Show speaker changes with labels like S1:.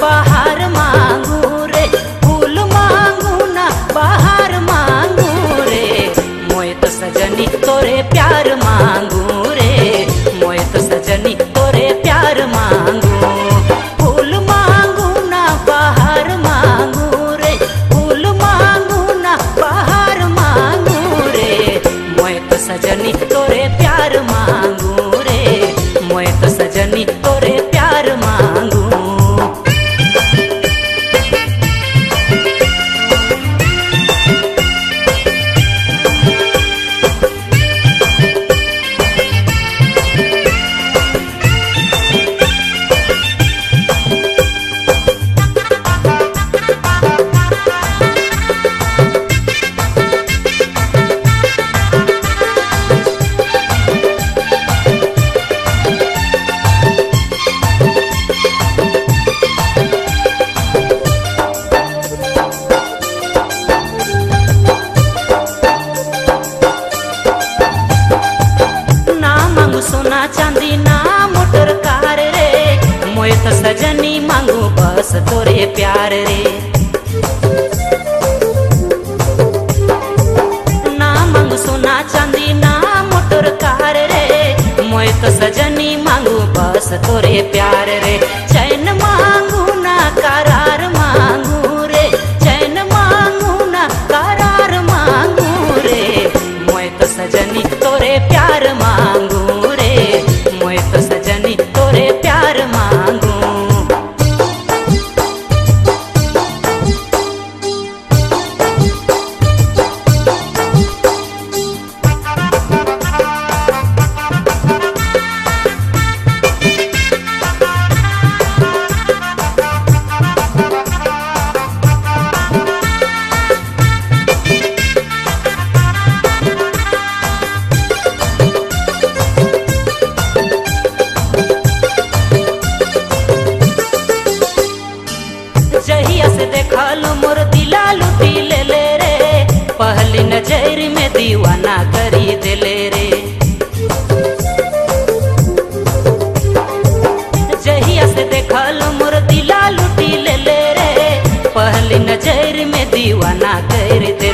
S1: बाहर मांगू फूल मांगू ना, बाहर मांगू रे। मोए तो तोरे प्यार मांगू रे। तो सजनी तोरे प्यार मांगू। फूल मांगू ना, बाहर मांगू फूल मांगू ना, बाहर मांगू रे। मोए तो सजनी सोना चांदी ना मोटर कार रे। मोए तो सजनी मांगू बस तोरे प्यार रे। ना मांगू सोना चांदी ना मोटर कार रे। मोए तो सजनी मांगू बस तोरे प्यार रे। चैन मांगू ना करार मांगू रे। चैन मांगू ना करार मांगू रे। मोए तो सजनी तोरे प्यार जहिया से देखल मोर दिला लुटी ले ले रे। पहली नज़र में दीवाना करी दिले रे। जहिया से देखल मोर दिला लुटी ले ले रे। पहली नज़र में दीवाना कर दिले